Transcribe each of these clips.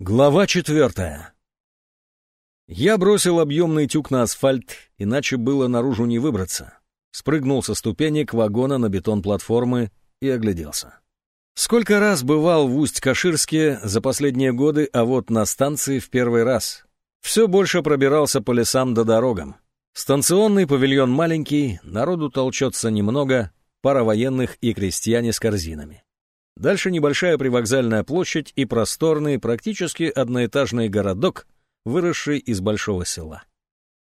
Глава четвертая. Я бросил объемный тюк на асфальт, иначе было наружу не выбраться. Спрыгнул со ступенек вагона на бетон платформы и огляделся. Сколько раз бывал в Усть-Каширске за последние годы, а вот на станции в первый раз. Все больше пробирался по лесам да дорогам. Станционный павильон маленький, народу толчется немного, пара военных и крестьяне с корзинами. Дальше небольшая привокзальная площадь и просторный, практически одноэтажный городок, выросший из большого села.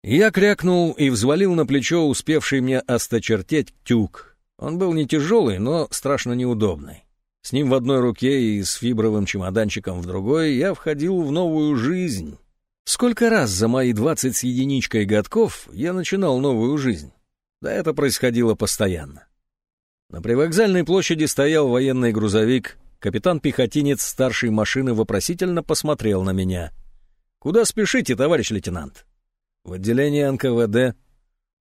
Я крякнул и взвалил на плечо успевший мне осточертеть тюк. Он был не тяжелый, но страшно неудобный. С ним в одной руке и с фибровым чемоданчиком в другой я входил в новую жизнь. Сколько раз за мои двадцать с единичкой годков я начинал новую жизнь? Да это происходило постоянно. На привокзальной площади стоял военный грузовик. Капитан-пехотинец старшей машины вопросительно посмотрел на меня. «Куда спешите, товарищ лейтенант?» «В отделение НКВД».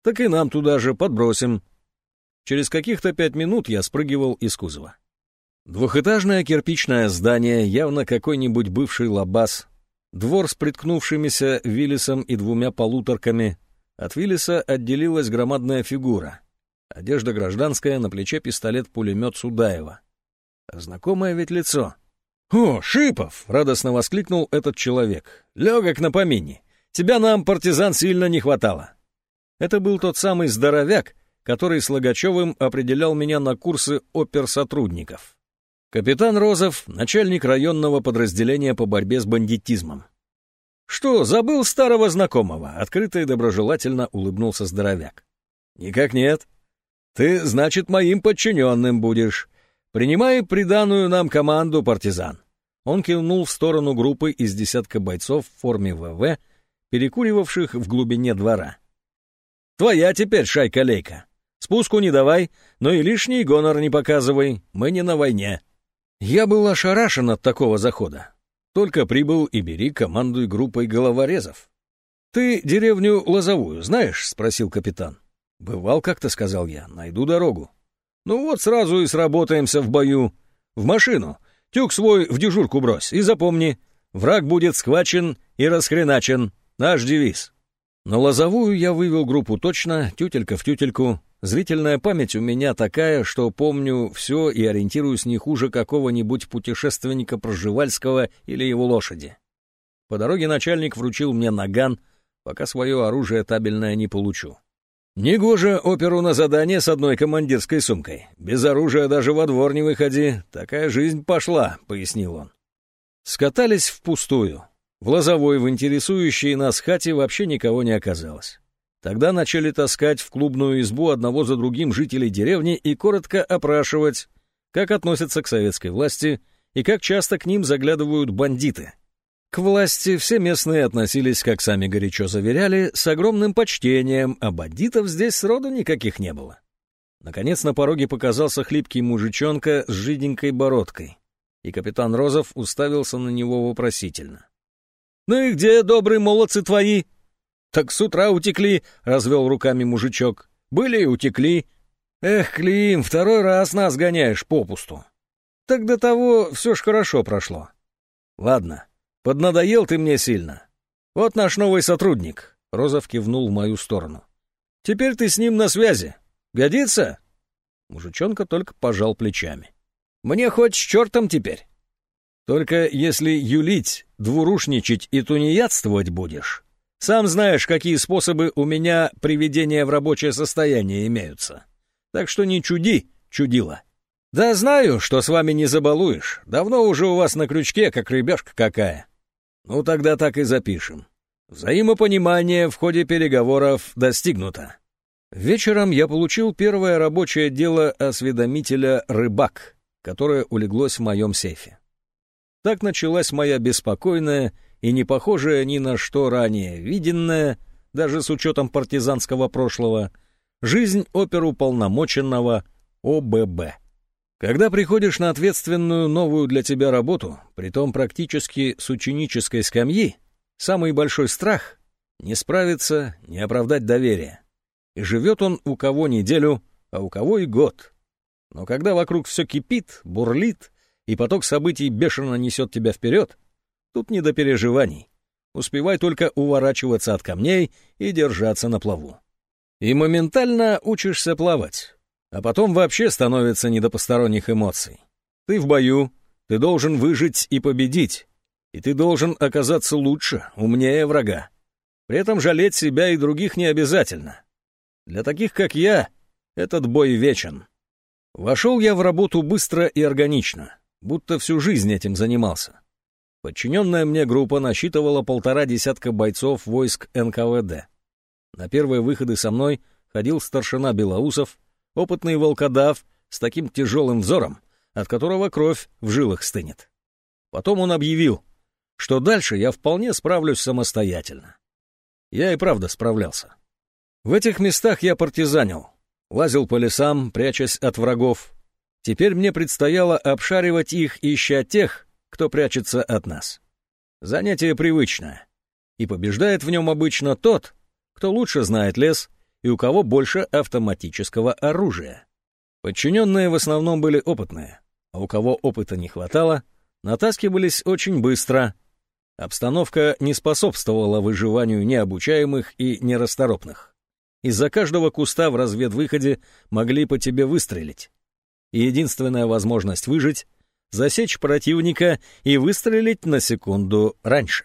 «Так и нам туда же подбросим». Через каких-то пять минут я спрыгивал из кузова. Двухэтажное кирпичное здание, явно какой-нибудь бывший лабаз. Двор с приткнувшимися Виллисом и двумя полуторками. От Виллиса отделилась громадная фигура — Одежда гражданская, на плече пистолет-пулемет Судаева. Знакомое ведь лицо. «О, Шипов!» — радостно воскликнул этот человек. «Легок на помине. Тебя нам, партизан, сильно не хватало». Это был тот самый здоровяк, который с Логачевым определял меня на курсы оперсотрудников. Капитан Розов, начальник районного подразделения по борьбе с бандитизмом. «Что, забыл старого знакомого?» — открыто и доброжелательно улыбнулся здоровяк. «Никак нет. Ты, значит, моим подчиненным будешь. Принимай приданную нам команду, партизан». Он кивнул в сторону группы из десятка бойцов в форме ВВ, перекуривавших в глубине двора. «Твоя теперь шайка-лейка. Спуску не давай, но и лишний гонор не показывай, мы не на войне». Я был ошарашен от такого захода. Только прибыл и бери командуй группой головорезов. «Ты деревню Лозовую знаешь?» — спросил капитан. «Бывал как-то», — сказал я, — «найду дорогу». «Ну вот сразу и сработаемся в бою. В машину. Тюк свой в дежурку брось. И запомни, враг будет схвачен и расхреначен. Наш девиз». На лозовую я вывел группу точно, тютелька в тютельку. Зрительная память у меня такая, что помню все и ориентируюсь не хуже какого-нибудь путешественника Проживальского или его лошади. По дороге начальник вручил мне наган, пока свое оружие табельное не получу. Негоже оперу на задание с одной командирской сумкой. Без оружия даже во двор не выходи. Такая жизнь пошла, — пояснил он. Скатались впустую. В лозовой, в интересующей нас хате вообще никого не оказалось. Тогда начали таскать в клубную избу одного за другим жителей деревни и коротко опрашивать, как относятся к советской власти и как часто к ним заглядывают бандиты. К власти все местные относились, как сами горячо заверяли, с огромным почтением, а бандитов здесь сроду никаких не было. Наконец на пороге показался хлипкий мужичонка с жиденькой бородкой, и капитан Розов уставился на него вопросительно. «Ну и где, добрые молодцы твои?» «Так с утра утекли», — развел руками мужичок. «Были и утекли». «Эх, Клим, второй раз нас гоняешь попусту». «Так до того все ж хорошо прошло». «Ладно, Поднадоел ты мне сильно. Вот наш новый сотрудник. Розов кивнул в мою сторону. Теперь ты с ним на связи. Годится? Мужичонка только пожал плечами. Мне хоть с чертом теперь. Только если юлить, двурушничать и тунеядствовать будешь, сам знаешь, какие способы у меня приведения в рабочее состояние имеются. Так что не чуди, чудила. Да знаю, что с вами не забалуешь. Давно уже у вас на крючке, как рыбешка какая. Ну, тогда так и запишем. Взаимопонимание в ходе переговоров достигнуто. Вечером я получил первое рабочее дело осведомителя «Рыбак», которое улеглось в моем сейфе. Так началась моя беспокойная и не похожая ни на что ранее виденная, даже с учетом партизанского прошлого, жизнь оперуполномоченного ОББ. Когда приходишь на ответственную новую для тебя работу, притом практически с ученической скамьи, самый большой страх — не справиться, не оправдать доверие. И живет он у кого неделю, а у кого и год. Но когда вокруг все кипит, бурлит, и поток событий бешено несет тебя вперед, Тут не до переживаний. Успевай только уворачиваться от камней и держаться на плаву. И моментально учишься плавать. А потом вообще становится не до посторонних эмоций. Ты в бою, ты должен выжить и победить. И ты должен оказаться лучше, умнее врага. При этом жалеть себя и других не обязательно. Для таких, как я, этот бой вечен. Вошел я в работу быстро и органично, будто всю жизнь этим занимался. Подчиненная мне группа насчитывала полтора десятка бойцов войск НКВД. На первые выходы со мной ходил старшина Белоусов, опытный волкодав с таким тяжелым взором, от которого кровь в жилах стынет. Потом он объявил, что дальше я вполне справлюсь самостоятельно. Я и правда справлялся. В этих местах я партизанил, лазил по лесам, прячась от врагов. Теперь мне предстояло обшаривать их, ища тех, кто прячется от нас. Занятие привычное, и побеждает в нем обычно тот, кто лучше знает лес и у кого больше автоматического оружия. Подчиненные в основном были опытные, а у кого опыта не хватало, натаскивались очень быстро. Обстановка не способствовала выживанию необучаемых и нерасторопных. Из-за каждого куста в разведвыходе могли по тебе выстрелить. И единственная возможность выжить — засечь противника и выстрелить на секунду раньше.